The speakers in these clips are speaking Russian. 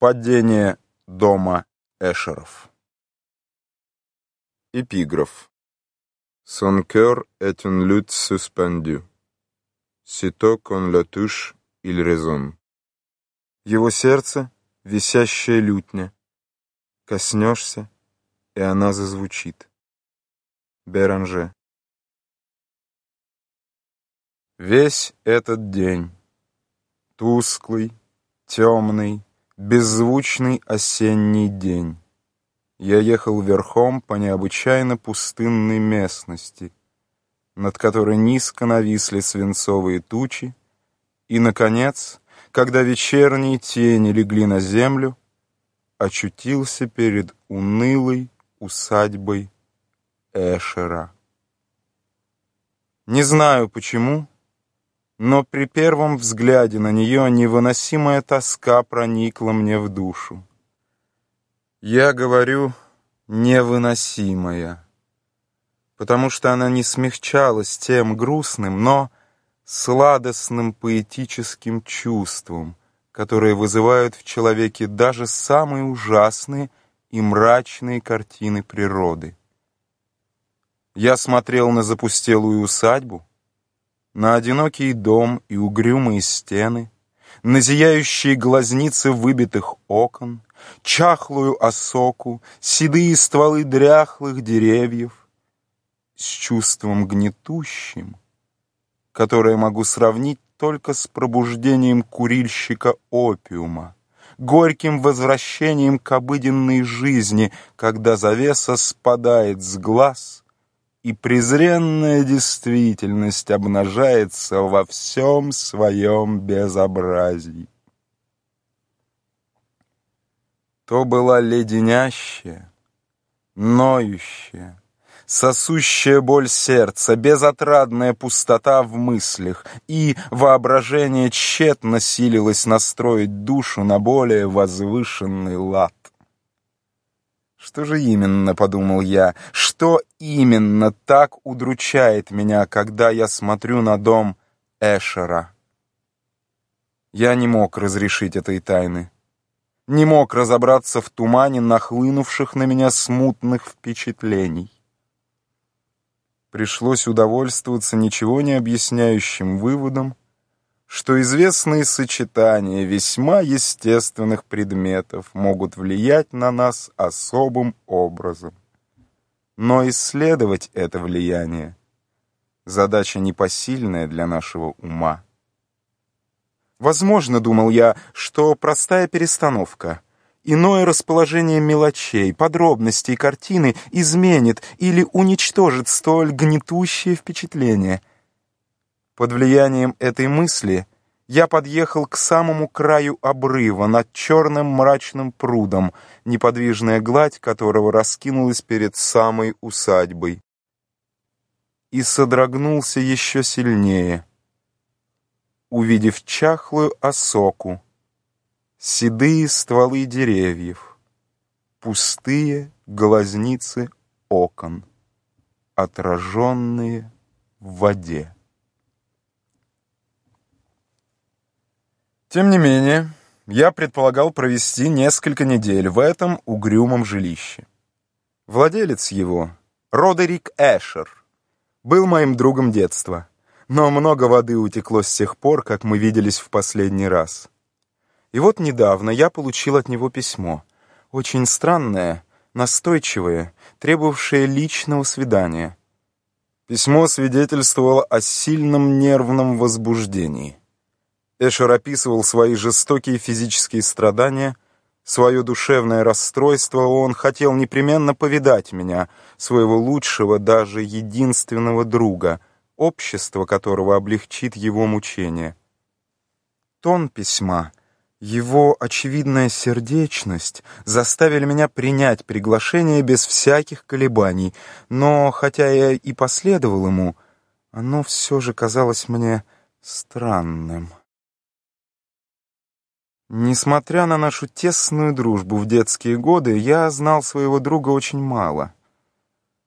Падение дома Эшеров. Эпиграф. Son cœur est une lutte suspendue. Sitôt qu'on le touche, il résonne. Его сердце — висящая лютня. Коснешься, и она зазвучит. Беранже. Весь этот день, тусклый, темный, Беззвучный осенний день. Я ехал верхом по необычайно пустынной местности, над которой низко нависли свинцовые тучи, и, наконец, когда вечерние тени легли на землю, очутился перед унылой усадьбой Эшера. Не знаю почему, но при первом взгляде на нее невыносимая тоска проникла мне в душу. Я говорю «невыносимая», потому что она не смягчалась тем грустным, но сладостным поэтическим чувством, которые вызывают в человеке даже самые ужасные и мрачные картины природы. Я смотрел на запустелую усадьбу, на одинокий дом и угрюмые стены, на зияющие глазницы выбитых окон, чахлую осоку, седые стволы дряхлых деревьев, с чувством гнетущим, которое могу сравнить только с пробуждением курильщика опиума, горьким возвращением к обыденной жизни, когда завеса спадает с глаз — и презренная действительность обнажается во всем своем безобразии. То была леденящая, ноющая, сосущая боль сердца, безотрадная пустота в мыслях, и воображение тщетно силилось настроить душу на более возвышенный лад. Что же именно, подумал я, что именно так удручает меня, когда я смотрю на дом Эшера? Я не мог разрешить этой тайны. Не мог разобраться в тумане нахлынувших на меня смутных впечатлений. Пришлось удовольствоваться ничего не объясняющим выводом, что известные сочетания весьма естественных предметов могут влиять на нас особым образом. Но исследовать это влияние — задача непосильная для нашего ума. Возможно, думал я, что простая перестановка, иное расположение мелочей, подробностей картины изменит или уничтожит столь гнетущее впечатление — под влиянием этой мысли я подъехал к самому краю обрыва над черным мрачным прудом, неподвижная гладь которого раскинулась перед самой усадьбой. И содрогнулся еще сильнее, увидев чахлую осоку, седые стволы деревьев, пустые глазницы окон, отраженные в воде. Тем не менее, я предполагал провести несколько недель в этом угрюмом жилище. Владелец его, Родерик Эшер, был моим другом детства, но много воды утекло с тех пор, как мы виделись в последний раз. И вот недавно я получил от него письмо, очень странное, настойчивое, требовавшее личного свидания. Письмо свидетельствовало о сильном нервном возбуждении. Эшер описывал свои жестокие физические страдания, свое душевное расстройство. Он хотел непременно повидать меня, своего лучшего, даже единственного друга, общество которого облегчит его мучения. Тон письма, его очевидная сердечность заставили меня принять приглашение без всяких колебаний, но, хотя я и последовал ему, оно все же казалось мне странным. Несмотря на нашу тесную дружбу в детские годы, я знал своего друга очень мало.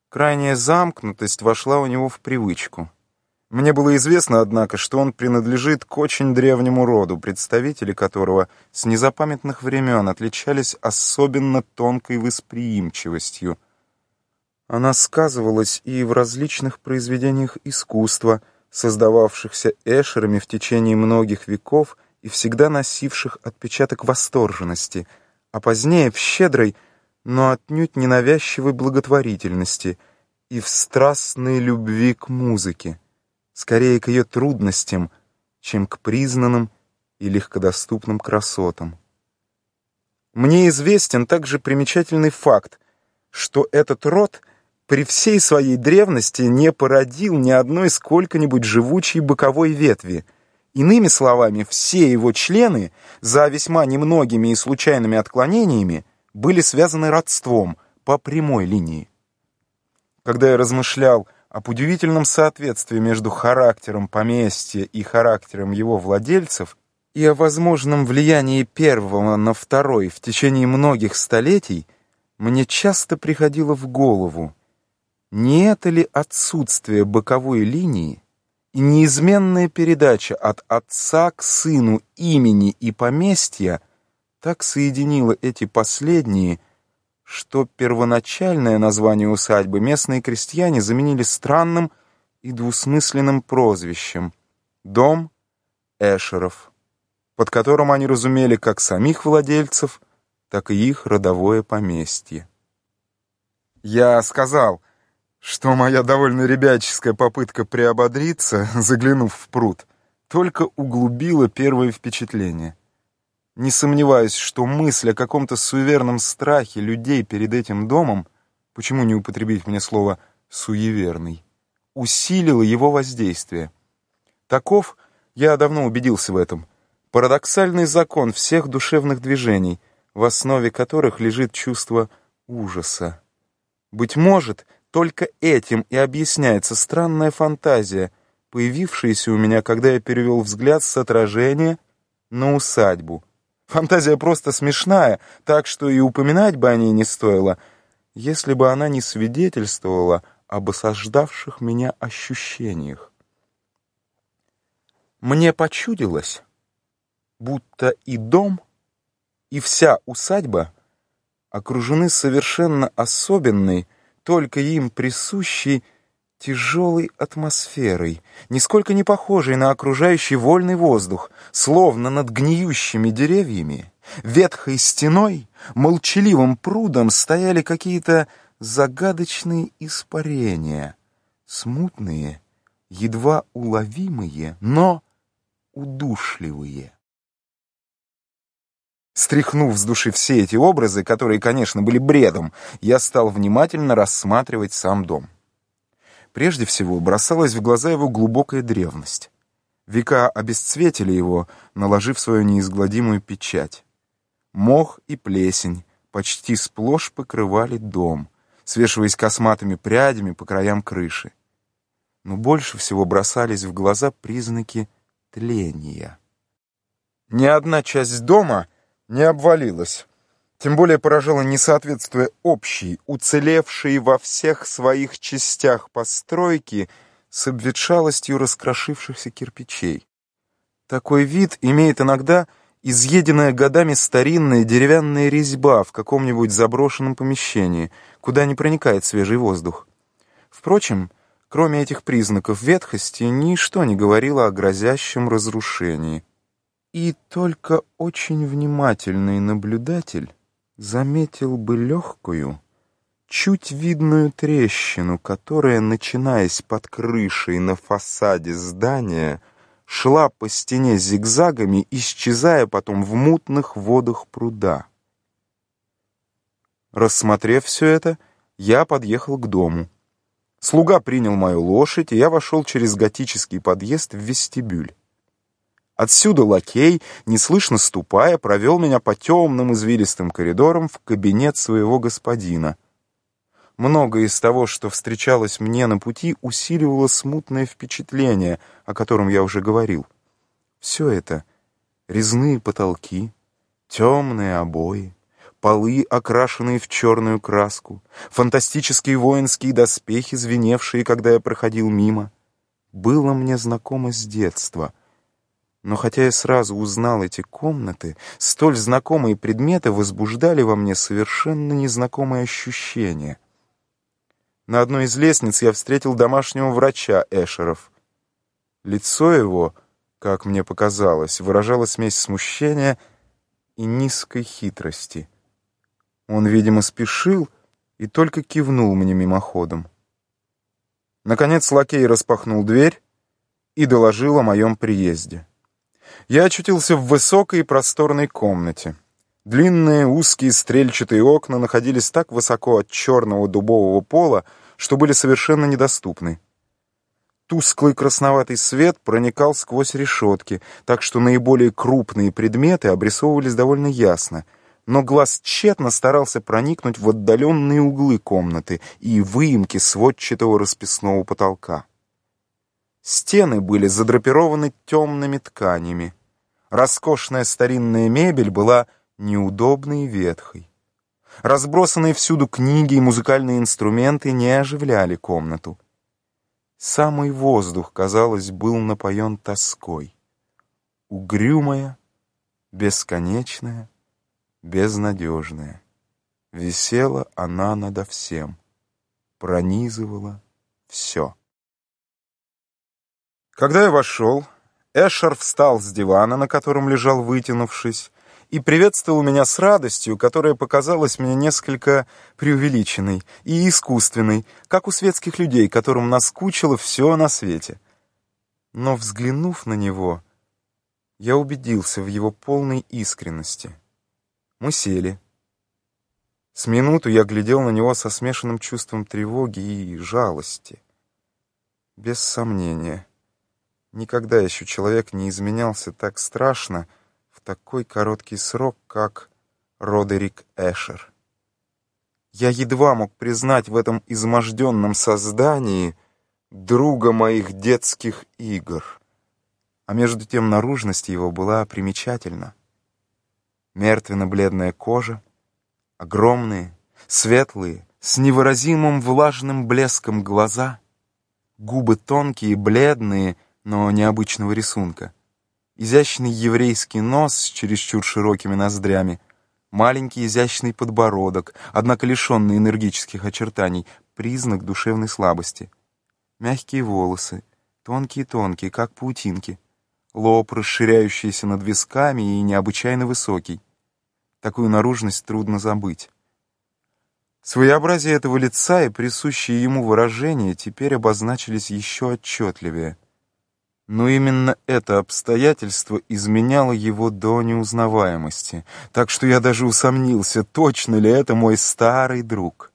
Крайняя замкнутость вошла у него в привычку. Мне было известно, однако, что он принадлежит к очень древнему роду, представители которого с незапамятных времен отличались особенно тонкой восприимчивостью. Она сказывалась и в различных произведениях искусства, создававшихся эшерами в течение многих веков и всегда носивших отпечаток восторженности, а позднее в щедрой, но отнюдь ненавязчивой благотворительности и в страстной любви к музыке скорее к ее трудностям, чем к признанным и легкодоступным красотам. Мне известен также примечательный факт, что этот род при всей своей древности не породил ни одной сколько-нибудь живучей боковой ветви. Иными словами, все его члены, за весьма немногими и случайными отклонениями, были связаны родством по прямой линии. Когда я размышлял об удивительном соответствии между характером поместья и характером его владельцев и о возможном влиянии первого на второй в течение многих столетий, мне часто приходило в голову, не это ли отсутствие боковой линии неизменная передача от отца к сыну имени и поместья так соединила эти последние – что первоначальное название усадьбы местные крестьяне заменили странным и двусмысленным прозвищем «Дом Эшеров», под которым они разумели как самих владельцев, так и их родовое поместье. Я сказал, что моя довольно ребяческая попытка приободриться, заглянув в пруд, только углубила первое впечатление. Не сомневаюсь, что мысль о каком-то суеверном страхе людей перед этим домом, почему не употребить мне слово «суеверный», усилила его воздействие. Таков, я давно убедился в этом, парадоксальный закон всех душевных движений, в основе которых лежит чувство ужаса. Быть может, только этим и объясняется странная фантазия, появившаяся у меня, когда я перевел взгляд с отражения на усадьбу — Фантазия просто смешная, так что и упоминать бы о ней не стоило, если бы она не свидетельствовала об осаждавших меня ощущениях. Мне почудилось, будто и дом, и вся усадьба окружены совершенно особенной, только им присущей тяжелой атмосферой, нисколько не похожей на окружающий вольный воздух, словно над гниющими деревьями, ветхой стеной, молчаливым прудом стояли какие-то загадочные испарения, смутные, едва уловимые, но удушливые. Стряхнув с души все эти образы, которые, конечно, были бредом, я стал внимательно рассматривать сам дом. Прежде всего бросалась в глаза его глубокая древность. Века обесцветили его, наложив свою неизгладимую печать. Мох и плесень почти сплошь покрывали дом, свешиваясь косматыми прядями по краям крыши. Но больше всего бросались в глаза признаки тления. Ни одна часть дома не обвалилась, тем более поражало несоответствие общей, уцелевшей во всех своих частях постройки с обветшалостью раскрошившихся кирпичей. Такой вид имеет иногда изъеденная годами старинная деревянная резьба в каком-нибудь заброшенном помещении, куда не проникает свежий воздух. Впрочем, кроме этих признаков ветхости, ничто не говорило о грозящем разрушении. И только очень внимательный наблюдатель заметил бы легкую, чуть видную трещину, которая, начинаясь под крышей на фасаде здания, шла по стене зигзагами, исчезая потом в мутных водах пруда. Рассмотрев все это, я подъехал к дому. Слуга принял мою лошадь, и я вошел через готический подъезд в вестибюль. Отсюда лакей, неслышно ступая, провел меня по темным извилистым коридорам в кабинет своего господина. Многое из того, что встречалось мне на пути, усиливало смутное впечатление, о котором я уже говорил. Все это — резные потолки, темные обои, полы, окрашенные в черную краску, фантастические воинские доспехи, звеневшие, когда я проходил мимо — было мне знакомо с детства. Но хотя я сразу узнал эти комнаты, столь знакомые предметы возбуждали во мне совершенно незнакомые ощущения. На одной из лестниц я встретил домашнего врача Эшеров. Лицо его, как мне показалось, выражало смесь смущения и низкой хитрости. Он, видимо, спешил и только кивнул мне мимоходом. Наконец лакей распахнул дверь и доложил о моем приезде. Я очутился в высокой и просторной комнате. Длинные узкие стрельчатые окна находились так высоко от черного дубового пола, что были совершенно недоступны. Тусклый красноватый свет проникал сквозь решетки, так что наиболее крупные предметы обрисовывались довольно ясно — но глаз тщетно старался проникнуть в отдаленные углы комнаты и выемки сводчатого расписного потолка. Стены были задрапированы темными тканями. Роскошная старинная мебель была неудобной и ветхой. Разбросанные всюду книги и музыкальные инструменты не оживляли комнату. Самый воздух, казалось, был напоен тоской. Угрюмая, бесконечная, безнадежная. Висела она надо всем, пронизывала все. Когда я вошел, Эшер встал с дивана, на котором лежал вытянувшись, и приветствовал меня с радостью, которая показалась мне несколько преувеличенной и искусственной, как у светских людей, которым наскучило все на свете. Но, взглянув на него, я убедился в его полной искренности. Мы сели. С минуту я глядел на него со смешанным чувством тревоги и жалости. Без сомнения, никогда еще человек не изменялся так страшно в такой короткий срок, как Родерик Эшер. Я едва мог признать в этом изможденном создании друга моих детских игр, а между тем наружность его была примечательна мертвенно-бледная кожа, огромные, светлые, с невыразимым влажным блеском глаза, губы тонкие, бледные, но необычного рисунка, изящный еврейский нос с чересчур широкими ноздрями, маленький изящный подбородок, однако лишенный энергических очертаний, признак душевной слабости, мягкие волосы, тонкие-тонкие, как паутинки, лоб, расширяющийся над висками и необычайно высокий. Такую наружность трудно забыть. Своеобразие этого лица и присущие ему выражения теперь обозначились еще отчетливее. Но именно это обстоятельство изменяло его до неузнаваемости, так что я даже усомнился, точно ли это мой старый друг.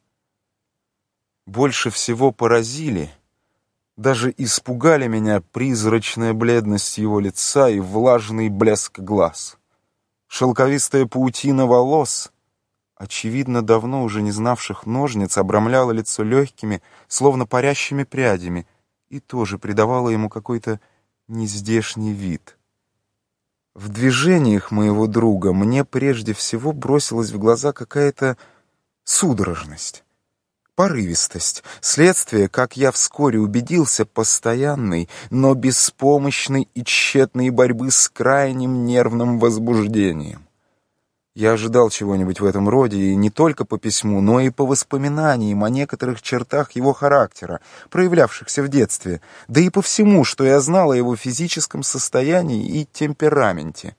Больше всего поразили — даже испугали меня призрачная бледность его лица и влажный блеск глаз. Шелковистая паутина волос, очевидно, давно уже не знавших ножниц, обрамляла лицо легкими, словно парящими прядями, и тоже придавала ему какой-то нездешний вид. В движениях моего друга мне прежде всего бросилась в глаза какая-то судорожность порывистость, следствие, как я вскоре убедился, постоянной, но беспомощной и тщетной борьбы с крайним нервным возбуждением. Я ожидал чего-нибудь в этом роде и не только по письму, но и по воспоминаниям о некоторых чертах его характера, проявлявшихся в детстве, да и по всему, что я знал о его физическом состоянии и темпераменте.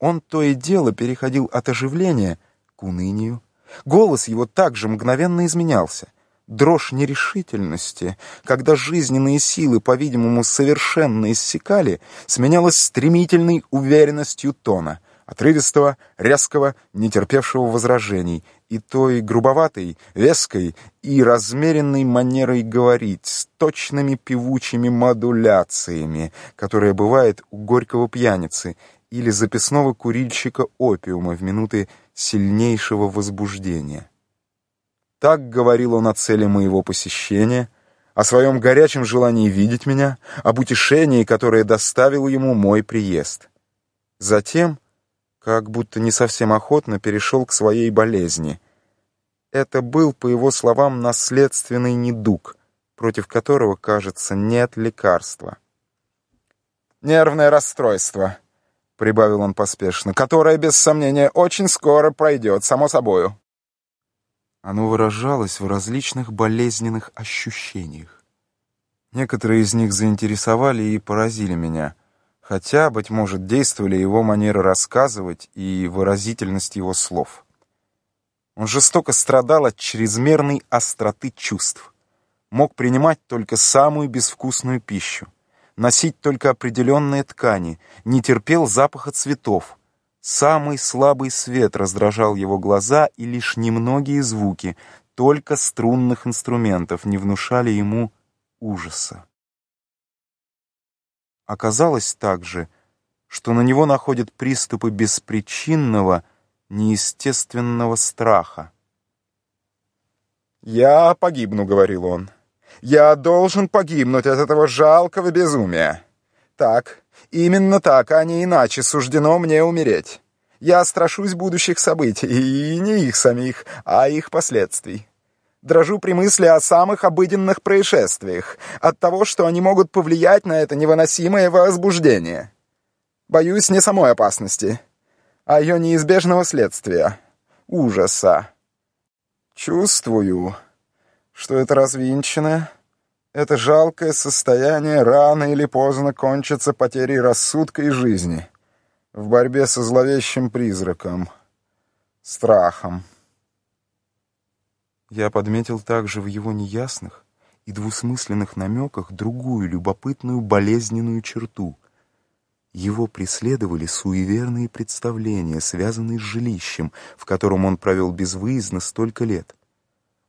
Он то и дело переходил от оживления к унынию, Голос его также мгновенно изменялся. Дрожь нерешительности, когда жизненные силы, по-видимому, совершенно иссякали, сменялась стремительной уверенностью тона, отрывистого, резкого, нетерпевшего возражений, и той грубоватой, веской и размеренной манерой говорить, с точными певучими модуляциями, которая бывает у горького пьяницы или записного курильщика опиума в минуты сильнейшего возбуждения. Так говорил он о цели моего посещения, о своем горячем желании видеть меня, об утешении, которое доставил ему мой приезд. Затем, как будто не совсем охотно, перешел к своей болезни. Это был, по его словам, наследственный недуг, против которого, кажется, нет лекарства. «Нервное расстройство», — прибавил он поспешно, «которое, без сомнения, очень скоро пройдет, само собою». Оно выражалось в различных болезненных ощущениях. Некоторые из них заинтересовали и поразили меня, хотя, быть может, действовали его манера рассказывать и выразительность его слов. Он жестоко страдал от чрезмерной остроты чувств, мог принимать только самую безвкусную пищу, носить только определенные ткани, не терпел запаха цветов, Самый слабый свет раздражал его глаза, и лишь немногие звуки, только струнных инструментов, не внушали ему ужаса. Оказалось также, что на него находят приступы беспричинного, неестественного страха. «Я погибну», — говорил он. «Я должен погибнуть от этого жалкого безумия. Так, Именно так, а не иначе суждено мне умереть. Я страшусь будущих событий, и не их самих, а их последствий. Дрожу при мысли о самых обыденных происшествиях, от того, что они могут повлиять на это невыносимое возбуждение. Боюсь не самой опасности, а ее неизбежного следствия — ужаса. Чувствую, что это развинчено, это жалкое состояние рано или поздно кончится потерей рассудка и жизни в борьбе со зловещим призраком, страхом. Я подметил также в его неясных и двусмысленных намеках другую любопытную болезненную черту. Его преследовали суеверные представления, связанные с жилищем, в котором он провел безвыездно столько лет.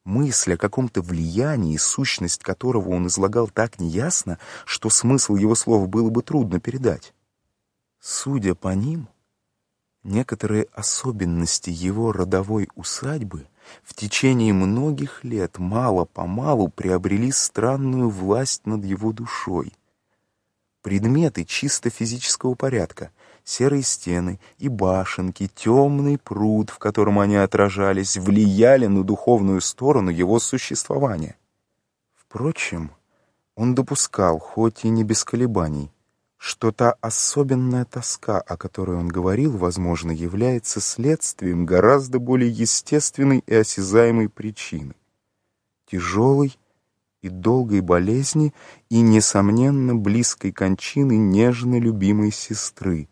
Мысль о каком-то влиянии, сущность которого он излагал так неясно, что смысл его слов было бы трудно передать. Судя по ним, некоторые особенности его родовой усадьбы в течение многих лет мало-помалу приобрели странную власть над его душой. Предметы чисто физического порядка, серые стены и башенки, темный пруд, в котором они отражались, влияли на духовную сторону его существования. Впрочем, он допускал, хоть и не без колебаний, что та особенная тоска, о которой он говорил, возможно, является следствием гораздо более естественной и осязаемой причины — тяжелой и долгой болезни и, несомненно, близкой кончины нежно любимой сестры,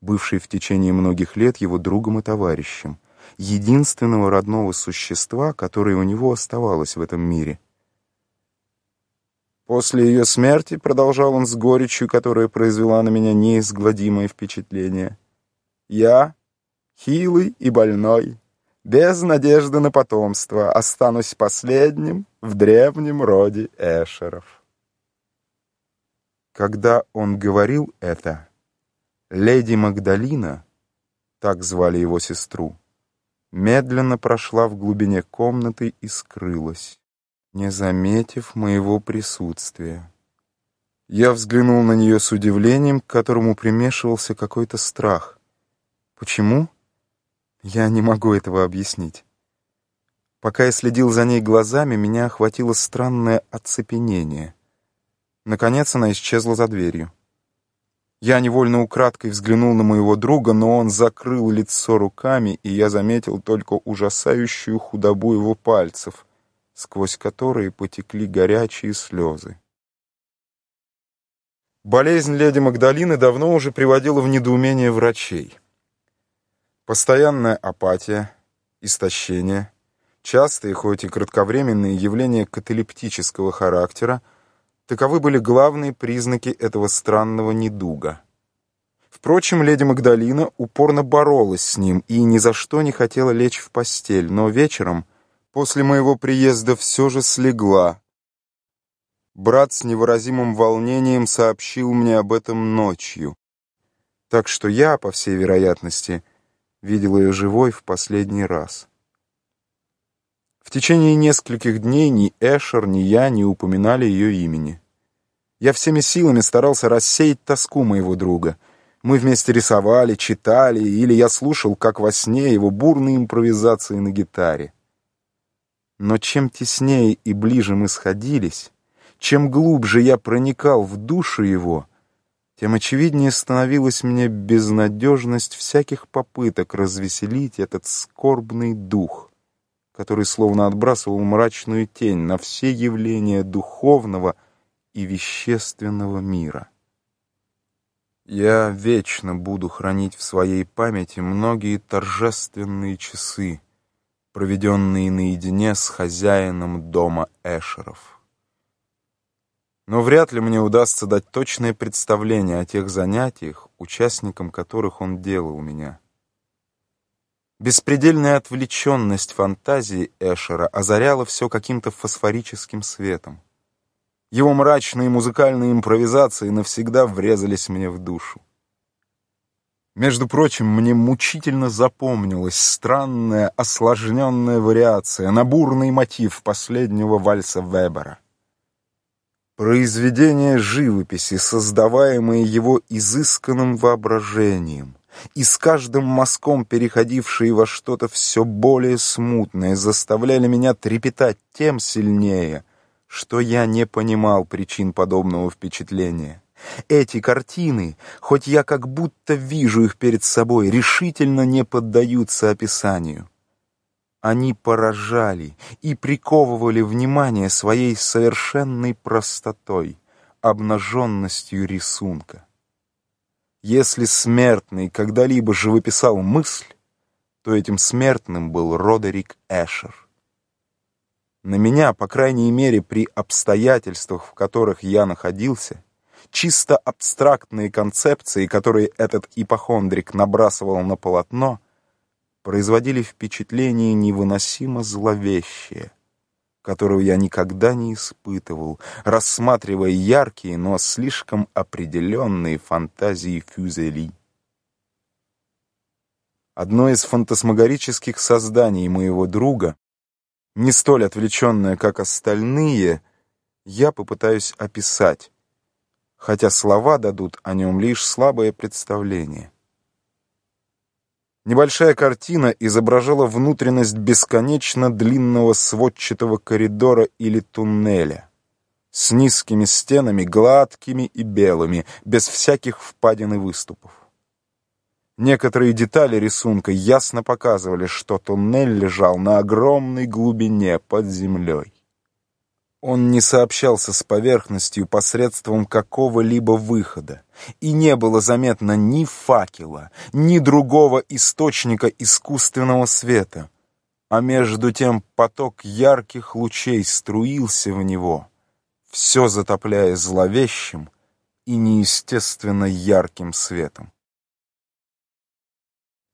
бывший в течение многих лет его другом и товарищем, единственного родного существа, которое у него оставалось в этом мире. После ее смерти, продолжал он с горечью, которая произвела на меня неизгладимое впечатление, я, хилый и больной, без надежды на потомство, останусь последним в древнем роде Эшеров. Когда он говорил это, Леди Магдалина, так звали его сестру, медленно прошла в глубине комнаты и скрылась, не заметив моего присутствия. Я взглянул на нее с удивлением, к которому примешивался какой-то страх. Почему? Я не могу этого объяснить. Пока я следил за ней глазами, меня охватило странное оцепенение. Наконец она исчезла за дверью. Я невольно украдкой взглянул на моего друга, но он закрыл лицо руками, и я заметил только ужасающую худобу его пальцев, сквозь которые потекли горячие слезы. Болезнь леди Магдалины давно уже приводила в недоумение врачей. Постоянная апатия, истощение, частые, хоть и кратковременные явления каталептического характера — Таковы были главные признаки этого странного недуга. Впрочем, леди Магдалина упорно боролась с ним и ни за что не хотела лечь в постель, но вечером, после моего приезда, все же слегла. Брат с невыразимым волнением сообщил мне об этом ночью. Так что я, по всей вероятности, видел ее живой в последний раз. В течение нескольких дней ни Эшер, ни я не упоминали ее имени. Я всеми силами старался рассеять тоску моего друга. Мы вместе рисовали, читали, или я слушал, как во сне, его бурные импровизации на гитаре. Но чем теснее и ближе мы сходились, чем глубже я проникал в душу его, тем очевиднее становилась мне безнадежность всяких попыток развеселить этот скорбный дух, который словно отбрасывал мрачную тень на все явления духовного и вещественного мира. Я вечно буду хранить в своей памяти многие торжественные часы, проведенные наедине с хозяином дома Эшеров. Но вряд ли мне удастся дать точное представление о тех занятиях, участником которых он делал меня. Беспредельная отвлеченность фантазии Эшера озаряла все каким-то фосфорическим светом. Его мрачные музыкальные импровизации навсегда врезались мне в душу. Между прочим, мне мучительно запомнилась странная, осложненная вариация на бурный мотив последнего вальса Вебера. Произведения живописи, создаваемые его изысканным воображением, и с каждым мазком переходившие во что-то все более смутное, заставляли меня трепетать тем сильнее, что я не понимал причин подобного впечатления. Эти картины, хоть я как будто вижу их перед собой, решительно не поддаются описанию. Они поражали и приковывали внимание своей совершенной простотой, обнаженностью рисунка. Если смертный когда-либо живописал мысль, то этим смертным был Родерик Эшер. На меня, по крайней мере, при обстоятельствах, в которых я находился, чисто абстрактные концепции, которые этот ипохондрик набрасывал на полотно, производили впечатление невыносимо зловещее, которого я никогда не испытывал, рассматривая яркие, но слишком определенные фантазии Фюзели. Одно из фантасмагорических созданий моего друга, не столь отвлеченное, как остальные, я попытаюсь описать, хотя слова дадут о нем лишь слабое представление. Небольшая картина изображала внутренность бесконечно длинного сводчатого коридора или туннеля с низкими стенами, гладкими и белыми, без всяких впадин и выступов. Некоторые детали рисунка ясно показывали, что туннель лежал на огромной глубине под землей. Он не сообщался с поверхностью посредством какого-либо выхода, и не было заметно ни факела, ни другого источника искусственного света, а между тем поток ярких лучей струился в него, все затопляя зловещим и неестественно ярким светом.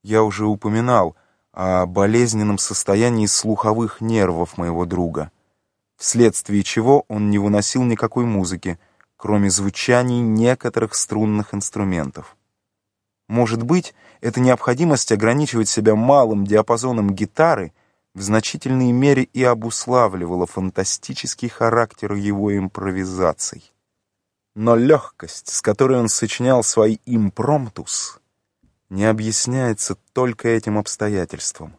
Я уже упоминал о болезненном состоянии слуховых нервов моего друга, вследствие чего он не выносил никакой музыки, кроме звучаний некоторых струнных инструментов. Может быть, эта необходимость ограничивать себя малым диапазоном гитары в значительной мере и обуславливала фантастический характер его импровизаций. Но легкость, с которой он сочинял свои импромтус, не объясняется только этим обстоятельством.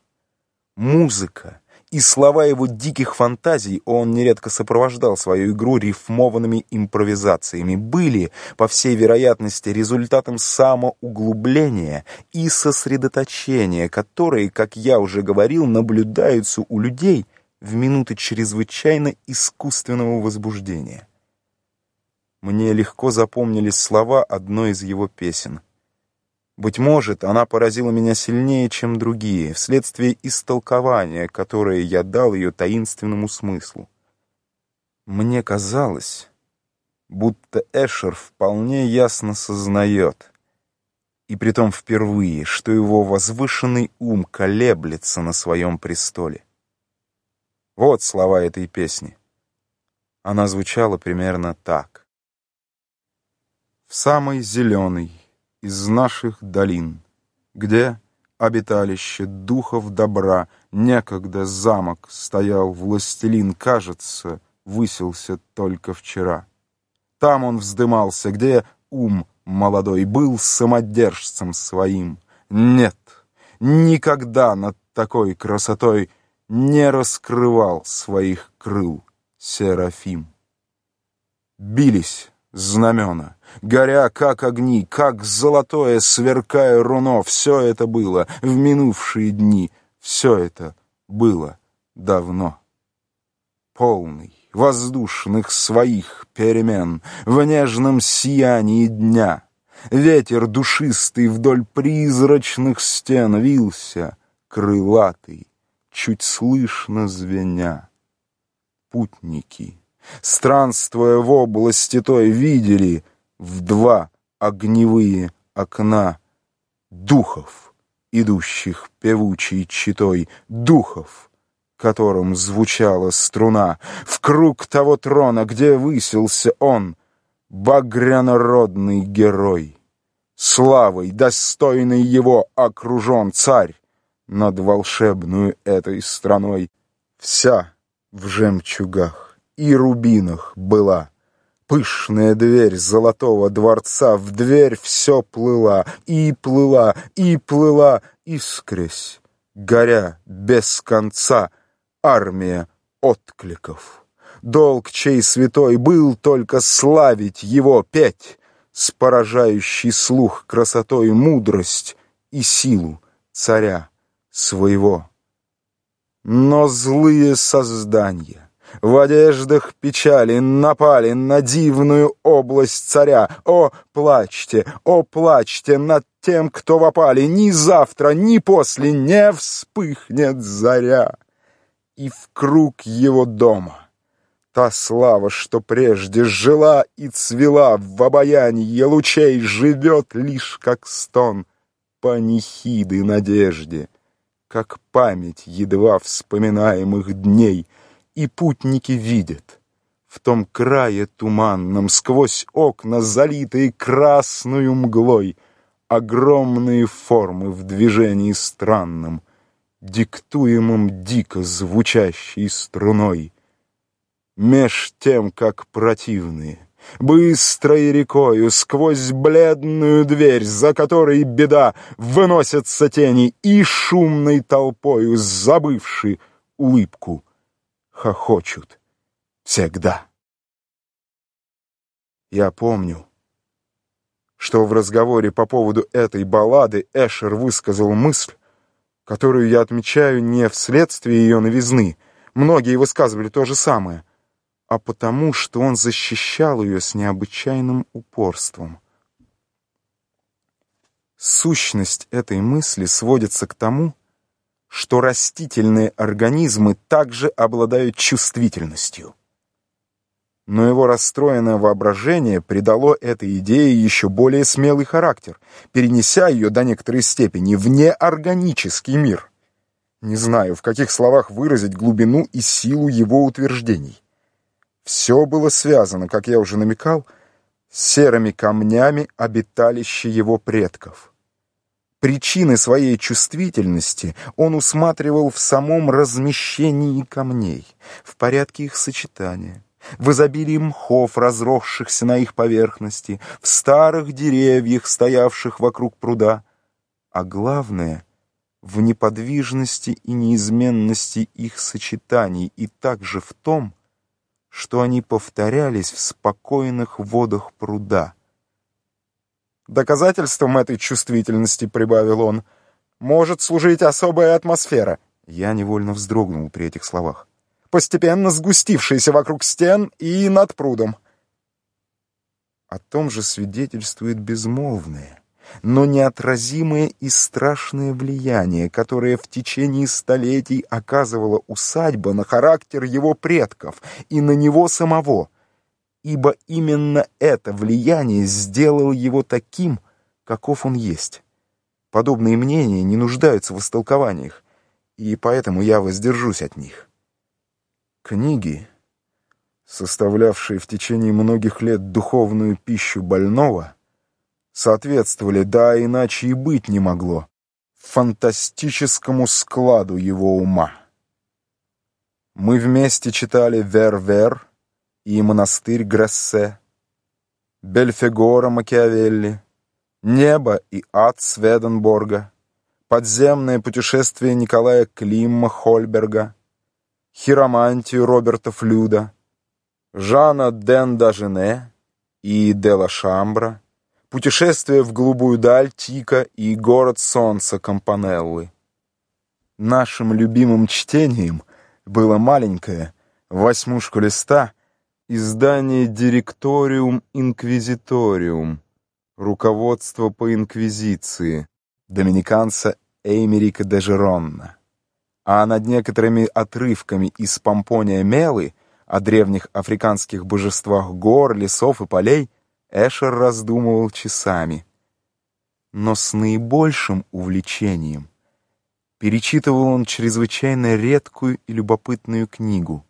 Музыка и слова его диких фантазий, он нередко сопровождал свою игру рифмованными импровизациями, были, по всей вероятности, результатом самоуглубления и сосредоточения, которые, как я уже говорил, наблюдаются у людей в минуты чрезвычайно искусственного возбуждения. Мне легко запомнились слова одной из его песен — быть может, она поразила меня сильнее, чем другие, вследствие истолкования, которое я дал ее таинственному смыслу. Мне казалось, будто Эшер вполне ясно сознает, и притом впервые, что его возвышенный ум колеблется на своем престоле. Вот слова этой песни. Она звучала примерно так. «В самой зеленой, из наших долин, где обиталище духов добра, некогда замок стоял властелин, кажется, высился только вчера. Там он вздымался, где ум молодой был самодержцем своим. Нет, никогда над такой красотой не раскрывал своих крыл Серафим. Бились знамена, горя, как огни, как золотое, сверкая руно, все это было в минувшие дни, все это было давно. Полный, воздушных своих перемен, в нежном сиянии дня, ветер душистый вдоль призрачных стен вился, крылатый, чуть слышно звеня. Путники, странствуя в области той, видели в два огневые окна духов, идущих певучей читой, духов, которым звучала струна, в круг того трона, где высился он, багрянородный герой. Славой, достойный его, окружен царь над волшебную этой страной. Вся в жемчугах и рубинах была. Пышная дверь золотого дворца, в дверь все плыла, и плыла, и плыла, искрясь, горя без конца, армия откликов. Долг, чей святой был только славить его, петь, с поражающей слух красотой мудрость и силу царя своего. Но злые создания в одеждах печали напали на дивную область царя. О, плачьте, о, плачьте над тем, кто в ни завтра, ни после не вспыхнет заря. И в круг его дома Та слава, что прежде жила и цвела в обаянье лучей, живет лишь как стон панихиды надежде как память едва вспоминаемых дней, и путники видят в том крае туманном, сквозь окна, залитые красную мглой, огромные формы в движении странном, диктуемом дико звучащей струной. Меж тем, как противные — Быстрой рекою сквозь бледную дверь, за которой беда, Выносятся тени и шумной толпою, Забывши улыбку, хохочут всегда. Я помню, что в разговоре по поводу этой баллады Эшер высказал мысль, которую я отмечаю не вследствие ее новизны. Многие высказывали то же самое — а потому, что он защищал ее с необычайным упорством. Сущность этой мысли сводится к тому, что растительные организмы также обладают чувствительностью. Но его расстроенное воображение придало этой идее еще более смелый характер, перенеся ее до некоторой степени в неорганический мир. Не знаю, в каких словах выразить глубину и силу его утверждений. Все было связано, как я уже намекал, с серыми камнями обиталища его предков. Причины своей чувствительности он усматривал в самом размещении камней, в порядке их сочетания, в изобилии мхов, разросшихся на их поверхности, в старых деревьях, стоявших вокруг пруда, а главное — в неподвижности и неизменности их сочетаний и также в том, что они повторялись в спокойных водах пруда. Доказательством этой чувствительности, прибавил он, может служить особая атмосфера. Я невольно вздрогнул при этих словах. Постепенно сгустившаяся вокруг стен и над прудом. О том же свидетельствует безмолвное но неотразимое и страшное влияние, которое в течение столетий оказывала усадьба на характер его предков и на него самого, ибо именно это влияние сделало его таким, каков он есть. Подобные мнения не нуждаются в истолкованиях, и поэтому я воздержусь от них. Книги, составлявшие в течение многих лет духовную пищу больного, соответствовали, да иначе и быть не могло, фантастическому складу его ума. Мы вместе читали «Вер-Вер» и «Монастырь Грессе», «Бельфегора» Макиавелли, «Небо» и «Ад» Сведенборга, «Подземное путешествие» Николая Климма Хольберга, «Хиромантию» Роберта Флюда, Жана Ден Дажене и Дела Шамбра, путешествие в голубую даль Тика и город солнца Кампанеллы. Нашим любимым чтением было маленькое, восьмушку листа, издание «Директориум Инквизиториум», руководство по инквизиции, доминиканца Эймерика де Жеронна. А над некоторыми отрывками из Помпония Мелы о древних африканских божествах гор, лесов и полей Эшер раздумывал часами. Но с наибольшим увлечением перечитывал он чрезвычайно редкую и любопытную книгу.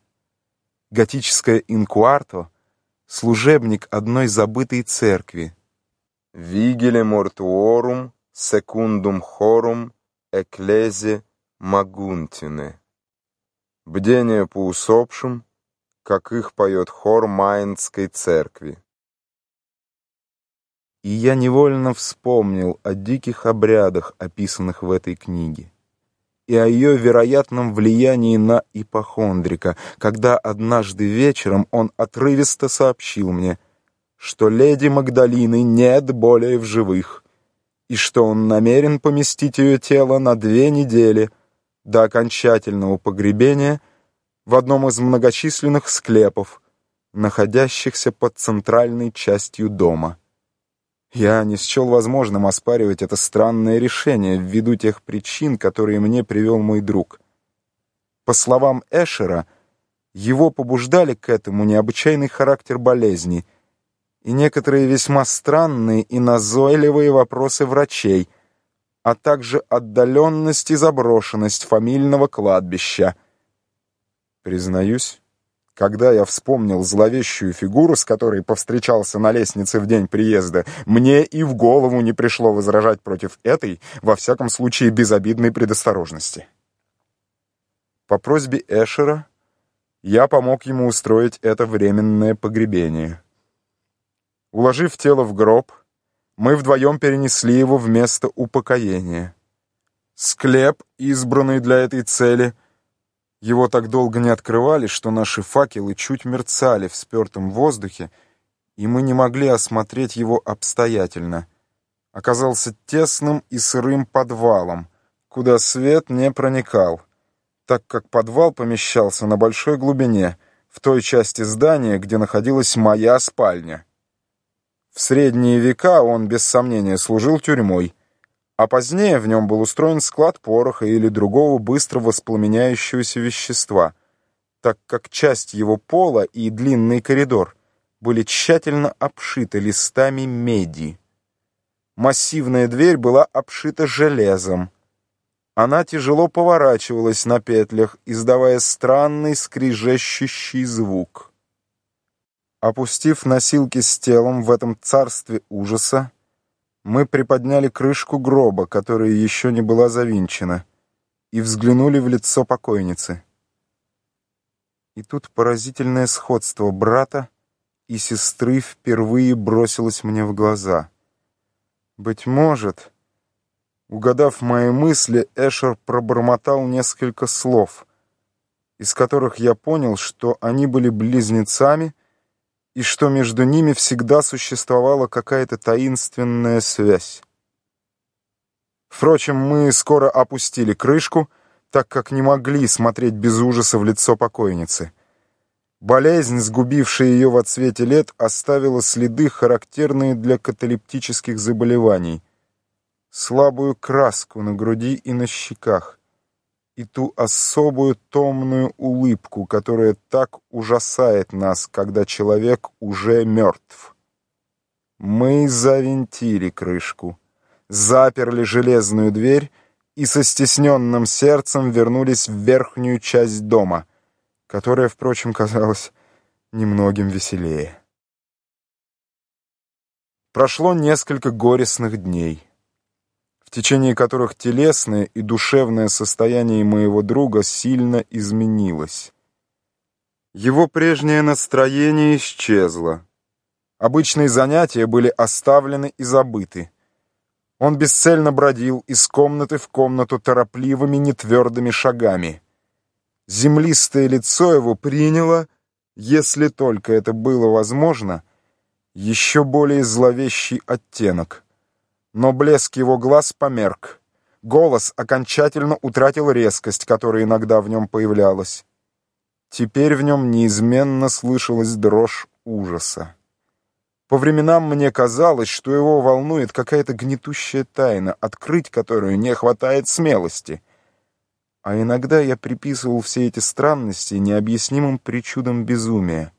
Готическое инкуарто — служебник одной забытой церкви. «Вигеле мортуорум секундум хорум эклезе магунтине». Бдение по усопшим, как их поет хор Майнской церкви. И я невольно вспомнил о диких обрядах, описанных в этой книге и о ее вероятном влиянии на ипохондрика, когда однажды вечером он отрывисто сообщил мне, что леди Магдалины нет более в живых, и что он намерен поместить ее тело на две недели до окончательного погребения в одном из многочисленных склепов, находящихся под центральной частью дома. Я не счел возможным оспаривать это странное решение ввиду тех причин, которые мне привел мой друг. По словам Эшера, его побуждали к этому необычайный характер болезни и некоторые весьма странные и назойливые вопросы врачей, а также отдаленность и заброшенность фамильного кладбища. Признаюсь, когда я вспомнил зловещую фигуру, с которой повстречался на лестнице в день приезда, мне и в голову не пришло возражать против этой, во всяком случае, безобидной предосторожности. По просьбе Эшера я помог ему устроить это временное погребение. Уложив тело в гроб, мы вдвоем перенесли его в место упокоения. Склеп, избранный для этой цели — его так долго не открывали, что наши факелы чуть мерцали в спертом воздухе, и мы не могли осмотреть его обстоятельно. Оказался тесным и сырым подвалом, куда свет не проникал, так как подвал помещался на большой глубине, в той части здания, где находилась моя спальня. В средние века он, без сомнения, служил тюрьмой — а позднее в нем был устроен склад пороха или другого быстро воспламеняющегося вещества, так как часть его пола и длинный коридор были тщательно обшиты листами меди. Массивная дверь была обшита железом. Она тяжело поворачивалась на петлях, издавая странный скрижещущий звук. Опустив носилки с телом в этом царстве ужаса, мы приподняли крышку гроба, которая еще не была завинчена, и взглянули в лицо покойницы. И тут поразительное сходство брата и сестры впервые бросилось мне в глаза. Быть может, угадав мои мысли, Эшер пробормотал несколько слов, из которых я понял, что они были близнецами — и что между ними всегда существовала какая-то таинственная связь. Впрочем, мы скоро опустили крышку, так как не могли смотреть без ужаса в лицо покойницы. Болезнь, сгубившая ее в отсвете лет, оставила следы, характерные для каталептических заболеваний. Слабую краску на груди и на щеках — и ту особую томную улыбку, которая так ужасает нас, когда человек уже мертв. Мы завинтили крышку, заперли железную дверь и со стесненным сердцем вернулись в верхнюю часть дома, которая, впрочем, казалась немногим веселее. Прошло несколько горестных дней течение которых телесное и душевное состояние моего друга сильно изменилось. Его прежнее настроение исчезло. Обычные занятия были оставлены и забыты. Он бесцельно бродил из комнаты в комнату торопливыми нетвердыми шагами. Землистое лицо его приняло если только это было возможно, еще более зловещий оттенок. Но блеск его глаз померк. Голос окончательно утратил резкость, которая иногда в нем появлялась. Теперь в нем неизменно слышалась дрожь ужаса. По временам мне казалось, что его волнует какая-то гнетущая тайна, открыть которую не хватает смелости. А иногда я приписывал все эти странности необъяснимым причудам безумия,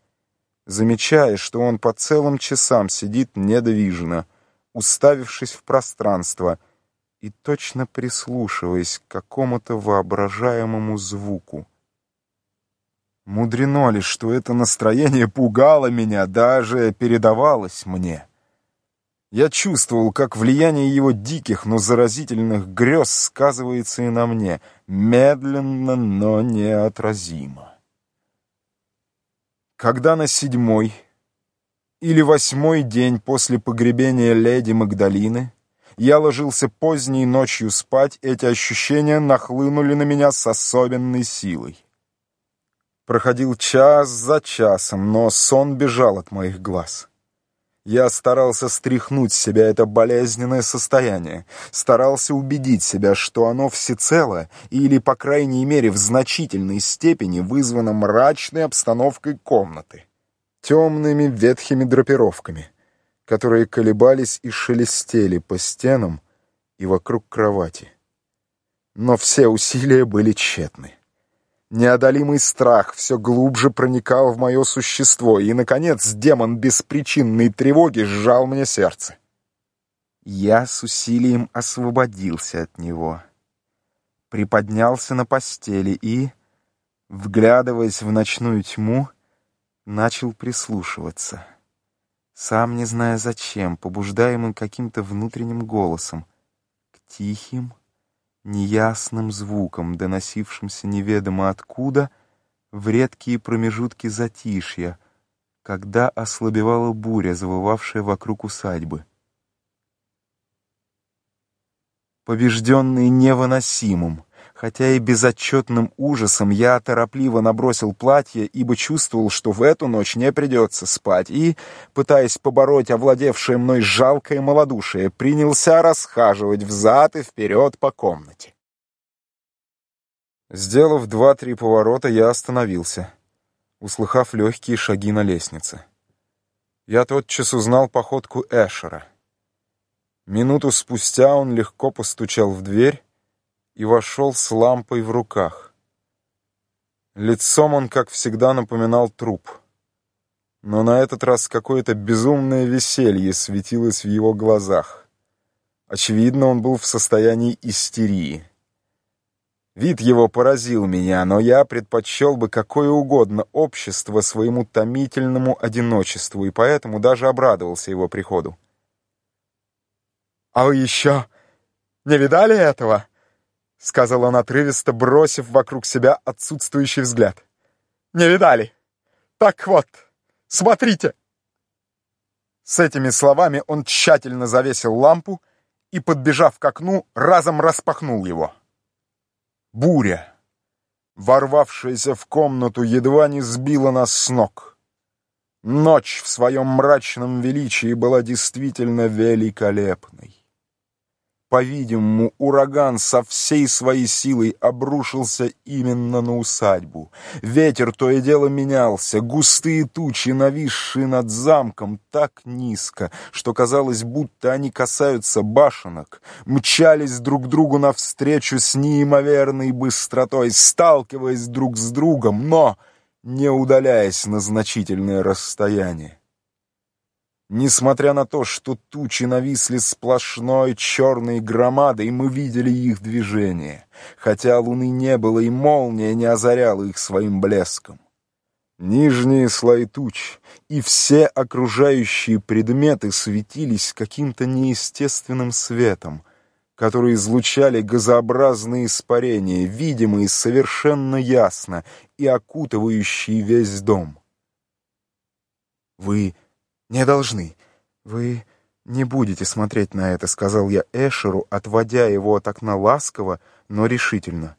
замечая, что он по целым часам сидит недвижно, уставившись в пространство и точно прислушиваясь к какому-то воображаемому звуку. Мудрено ли, что это настроение пугало меня, даже передавалось мне. Я чувствовал, как влияние его диких, но заразительных грез сказывается и на мне, медленно, но неотразимо. Когда на седьмой или восьмой день после погребения леди Магдалины я ложился поздней ночью спать, эти ощущения нахлынули на меня с особенной силой. Проходил час за часом, но сон бежал от моих глаз. Я старался стряхнуть с себя это болезненное состояние, старался убедить себя, что оно всецело или, по крайней мере, в значительной степени вызвано мрачной обстановкой комнаты, темными ветхими драпировками, которые колебались и шелестели по стенам и вокруг кровати. Но все усилия были тщетны. Неодолимый страх все глубже проникал в мое существо, и, наконец, демон беспричинной тревоги сжал мне сердце. Я с усилием освободился от него, приподнялся на постели и, вглядываясь в ночную тьму, начал прислушиваться. Сам не зная зачем, побуждаемым каким-то внутренним голосом, к тихим, неясным звуком, доносившимся неведомо откуда, в редкие промежутки затишья, когда ослабевала буря, завывавшая вокруг усадьбы. Побежденный невыносимым, хотя и безотчетным ужасом, я торопливо набросил платье, ибо чувствовал, что в эту ночь не придется спать, и, пытаясь побороть овладевшее мной жалкое малодушие, принялся расхаживать взад и вперед по комнате. Сделав два-три поворота, я остановился, услыхав легкие шаги на лестнице. Я тотчас узнал походку Эшера. Минуту спустя он легко постучал в дверь, и вошел с лампой в руках. Лицом он, как всегда, напоминал труп. Но на этот раз какое-то безумное веселье светилось в его глазах. Очевидно, он был в состоянии истерии. Вид его поразил меня, но я предпочел бы какое угодно общество своему томительному одиночеству, и поэтому даже обрадовался его приходу. «А вы еще не видали этого?» — сказал он отрывисто, бросив вокруг себя отсутствующий взгляд. «Не видали? Так вот, смотрите!» С этими словами он тщательно завесил лампу и, подбежав к окну, разом распахнул его. Буря, ворвавшаяся в комнату, едва не сбила нас с ног. Ночь в своем мрачном величии была действительно великолепной. По-видимому, ураган со всей своей силой обрушился именно на усадьбу. Ветер то и дело менялся, густые тучи, нависшие над замком так низко, что казалось, будто они касаются башенок, мчались друг другу навстречу с неимоверной быстротой, сталкиваясь друг с другом, но не удаляясь на значительное расстояние. Несмотря на то, что тучи нависли сплошной черной громадой, мы видели их движение, хотя луны не было и молния не озаряла их своим блеском. Нижние слои туч и все окружающие предметы светились каким-то неестественным светом, который излучали газообразные испарения, видимые совершенно ясно и окутывающие весь дом. «Вы «Не должны. Вы не будете смотреть на это», — сказал я Эшеру, отводя его от окна ласково, но решительно.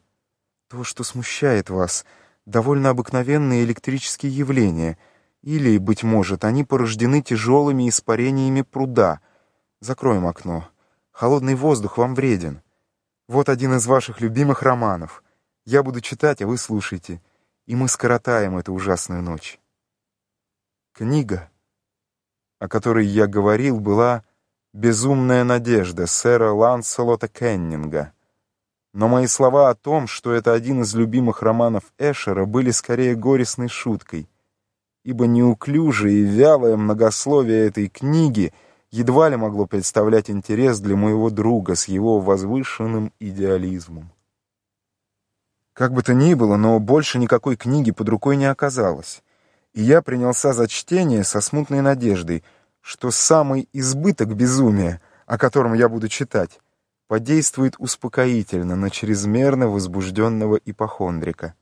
«То, что смущает вас, довольно обыкновенные электрические явления, или, быть может, они порождены тяжелыми испарениями пруда. Закроем окно. Холодный воздух вам вреден. Вот один из ваших любимых романов. Я буду читать, а вы слушайте, и мы скоротаем эту ужасную ночь. Книга, о которой я говорил, была «Безумная надежда» сэра Ланселота Кеннинга. Но мои слова о том, что это один из любимых романов Эшера, были скорее горестной шуткой, ибо неуклюжее и вялое многословие этой книги едва ли могло представлять интерес для моего друга с его возвышенным идеализмом. Как бы то ни было, но больше никакой книги под рукой не оказалось, и я принялся за чтение со смутной надеждой, что самый избыток безумия, о котором я буду читать, подействует успокоительно на чрезмерно возбужденного ипохондрика.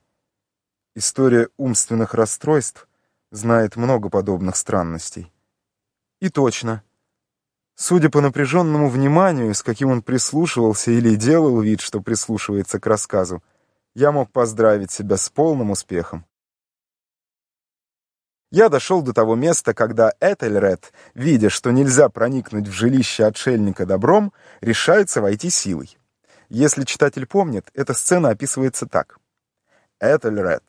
История умственных расстройств знает много подобных странностей. И точно. Судя по напряженному вниманию, с каким он прислушивался или делал вид, что прислушивается к рассказу, я мог поздравить себя с полным успехом. Я дошел до того места, когда Этельред, видя, что нельзя проникнуть в жилище отшельника добром, решается войти силой. Если читатель помнит, эта сцена описывается так. Этельред,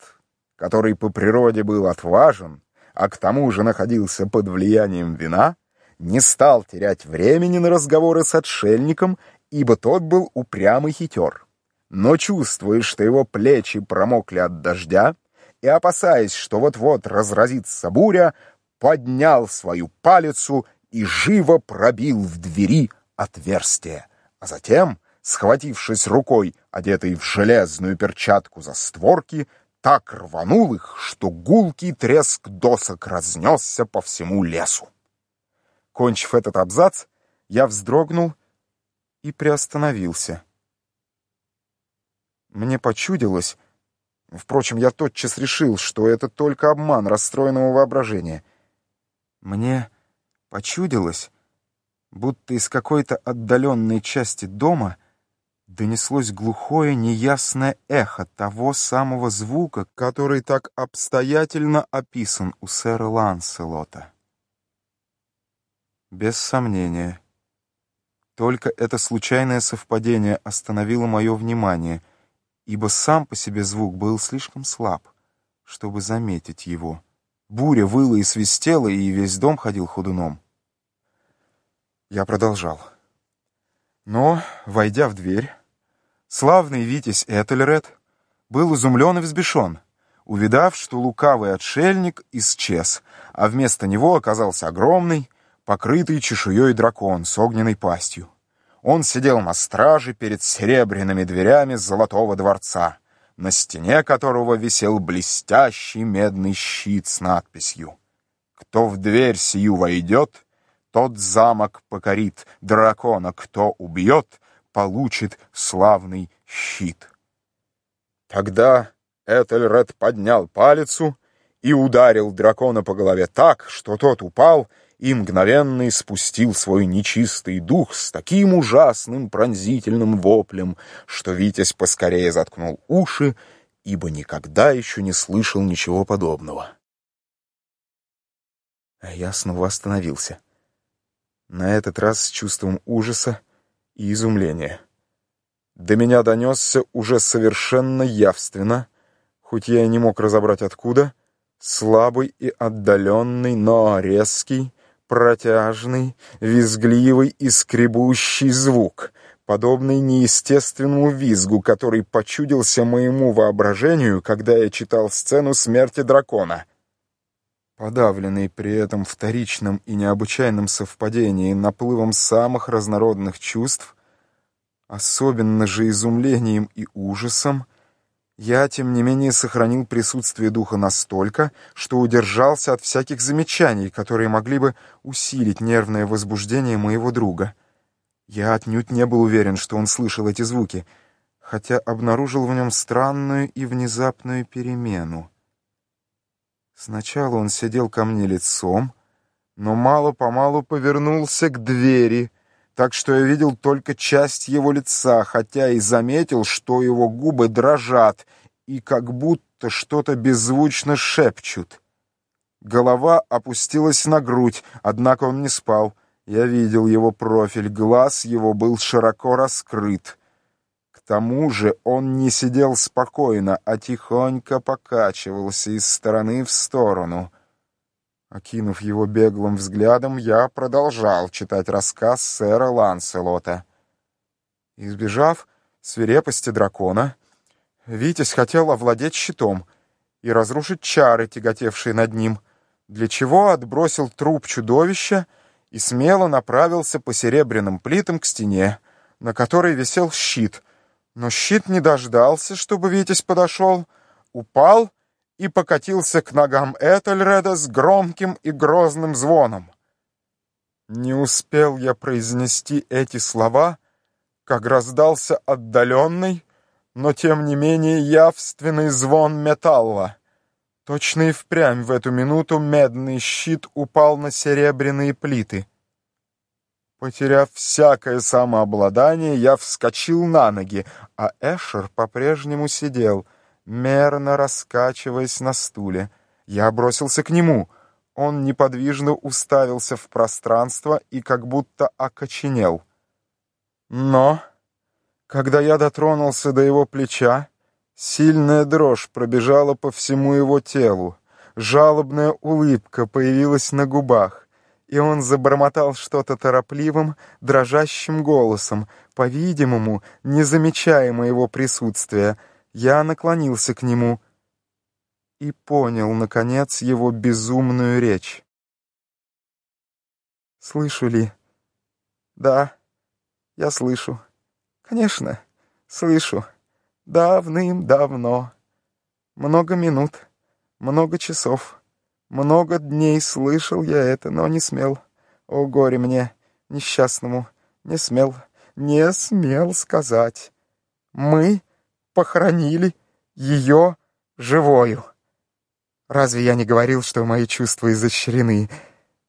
который по природе был отважен, а к тому же находился под влиянием вина, не стал терять времени на разговоры с отшельником, ибо тот был упрямый хитер. Но чувствуя, что его плечи промокли от дождя, и, опасаясь, что вот-вот разразится буря, поднял свою палицу и живо пробил в двери отверстие, а затем, схватившись рукой, одетой в железную перчатку за створки, так рванул их, что гулкий треск досок разнесся по всему лесу. Кончив этот абзац, я вздрогнул и приостановился. Мне почудилось, Впрочем, я тотчас решил, что это только обман расстроенного воображения. Мне почудилось, будто из какой-то отдаленной части дома донеслось глухое неясное эхо того самого звука, который так обстоятельно описан у сэра Ланселота. Без сомнения. Только это случайное совпадение остановило мое внимание — ибо сам по себе звук был слишком слаб, чтобы заметить его. Буря выла и свистела, и весь дом ходил ходуном. Я продолжал. Но, войдя в дверь, славный Витязь Этельред был изумлен и взбешен, увидав, что лукавый отшельник исчез, а вместо него оказался огромный, покрытый чешуей дракон с огненной пастью. Он сидел на страже перед серебряными дверями золотого дворца, на стене которого висел блестящий медный щит с надписью «Кто в дверь сию войдет, тот замок покорит, дракона кто убьет, получит славный щит». Тогда Этельред поднял палицу и ударил дракона по голове так, что тот упал и мгновенно испустил свой нечистый дух с таким ужасным пронзительным воплем, что Витязь поскорее заткнул уши, ибо никогда еще не слышал ничего подобного. А я снова остановился. На этот раз с чувством ужаса и изумления. До меня донесся уже совершенно явственно, хоть я и не мог разобрать откуда, слабый и отдаленный, но резкий, протяжный, визгливый и скребущий звук, подобный неестественному визгу, который почудился моему воображению, когда я читал сцену смерти дракона. Подавленный при этом вторичным и необычайным совпадением наплывом самых разнородных чувств, особенно же изумлением и ужасом, я, тем не менее, сохранил присутствие духа настолько, что удержался от всяких замечаний, которые могли бы усилить нервное возбуждение моего друга. Я отнюдь не был уверен, что он слышал эти звуки, хотя обнаружил в нем странную и внезапную перемену. Сначала он сидел ко мне лицом, но мало-помалу повернулся к двери — так что я видел только часть его лица, хотя и заметил, что его губы дрожат, и как будто что-то беззвучно шепчут. Голова опустилась на грудь, однако он не спал. Я видел его профиль, глаз его был широко раскрыт. К тому же он не сидел спокойно, а тихонько покачивался из стороны в сторону. Окинув его беглым взглядом, я продолжал читать рассказ сэра Ланселота. Избежав свирепости дракона, Витязь хотел овладеть щитом и разрушить чары, тяготевшие над ним, для чего отбросил труп чудовища и смело направился по серебряным плитам к стене, на которой висел щит. Но щит не дождался, чтобы Витязь подошел, упал и покатился к ногам Этельреда с громким и грозным звоном. Не успел я произнести эти слова, как раздался отдаленный, но тем не менее явственный звон металла. Точно и впрямь в эту минуту медный щит упал на серебряные плиты. Потеряв всякое самообладание, я вскочил на ноги, а Эшер по-прежнему сидел, мерно раскачиваясь на стуле. Я бросился к нему. Он неподвижно уставился в пространство и как будто окоченел. Но, когда я дотронулся до его плеча, Сильная дрожь пробежала по всему его телу. Жалобная улыбка появилась на губах, и он забормотал что-то торопливым, дрожащим голосом, по-видимому, не замечая моего присутствия. Я наклонился к нему и понял, наконец, его безумную речь. «Слышу ли?» «Да, я слышу. Конечно, слышу». Давным-давно. Много минут, много часов, много дней слышал я это, но не смел. О, горе мне, несчастному, не смел, не смел сказать. Мы похоронили ее живою. Разве я не говорил, что мои чувства изощрены?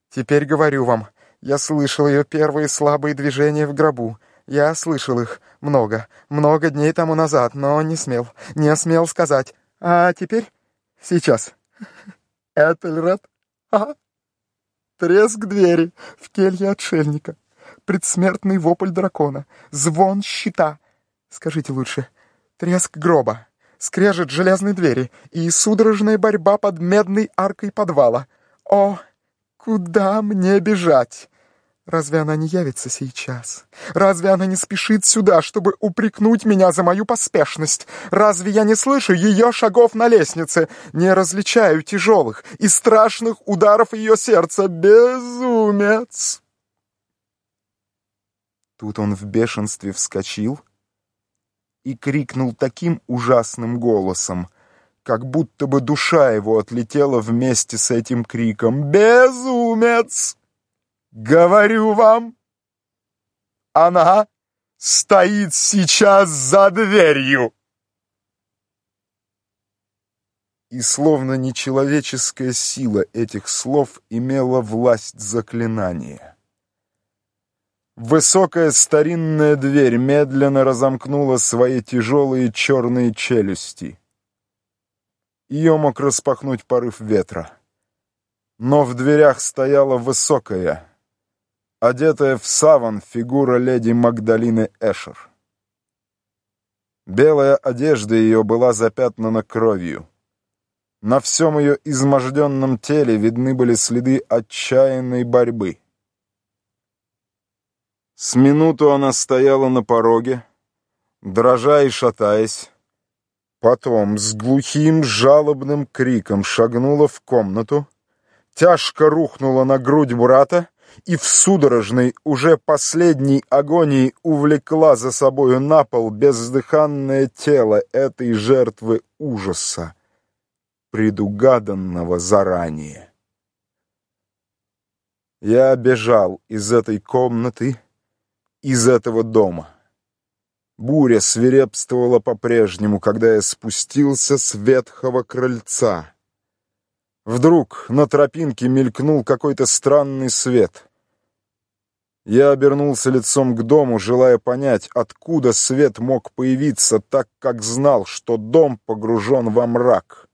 Теперь говорю вам, я слышал ее первые слабые движения в гробу, я слышал их много, много дней тому назад, но не смел, не смел сказать. А теперь, сейчас. Этельред, а? Треск двери в келье отшельника, предсмертный вопль дракона, звон щита. Скажите лучше, треск гроба, скрежет железной двери и судорожная борьба под медной аркой подвала. О, куда мне бежать? Разве она не явится сейчас? Разве она не спешит сюда, чтобы упрекнуть меня за мою поспешность? Разве я не слышу ее шагов на лестнице, не различаю тяжелых и страшных ударов ее сердца? Безумец!» Тут он в бешенстве вскочил и крикнул таким ужасным голосом, как будто бы душа его отлетела вместе с этим криком «Безумец!» Говорю вам, она стоит сейчас за дверью. И словно нечеловеческая сила этих слов имела власть заклинания. Высокая старинная дверь медленно разомкнула свои тяжелые черные челюсти. Ее мог распахнуть порыв ветра. Но в дверях стояла высокая, одетая в саван фигура леди Магдалины Эшер. Белая одежда ее была запятнана кровью. На всем ее изможденном теле видны были следы отчаянной борьбы. С минуту она стояла на пороге, дрожа и шатаясь. Потом с глухим жалобным криком шагнула в комнату, тяжко рухнула на грудь брата и в судорожной, уже последней агонии увлекла за собою на пол бездыханное тело этой жертвы ужаса, предугаданного заранее. Я бежал из этой комнаты, из этого дома. Буря свирепствовала по-прежнему, когда я спустился с ветхого крыльца. Вдруг на тропинке мелькнул какой-то странный свет. Я обернулся лицом к дому, желая понять, откуда свет мог появиться, так как знал, что дом погружен во мрак.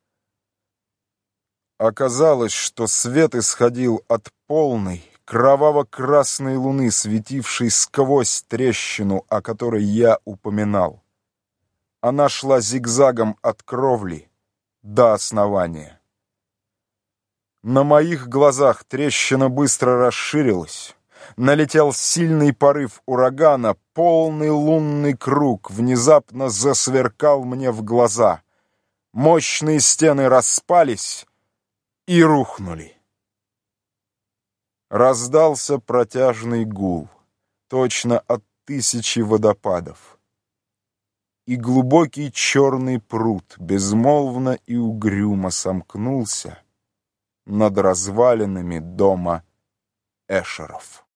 Оказалось, что свет исходил от полной, кроваво-красной луны, светившей сквозь трещину, о которой я упоминал. Она шла зигзагом от кровли до основания. На моих глазах трещина быстро расширилась. Налетел сильный порыв урагана, полный лунный круг внезапно засверкал мне в глаза. Мощные стены распались и рухнули. Раздался протяжный гул, точно от тысячи водопадов. И глубокий черный пруд безмолвно и угрюмо сомкнулся, над развалинами дома Эшеров.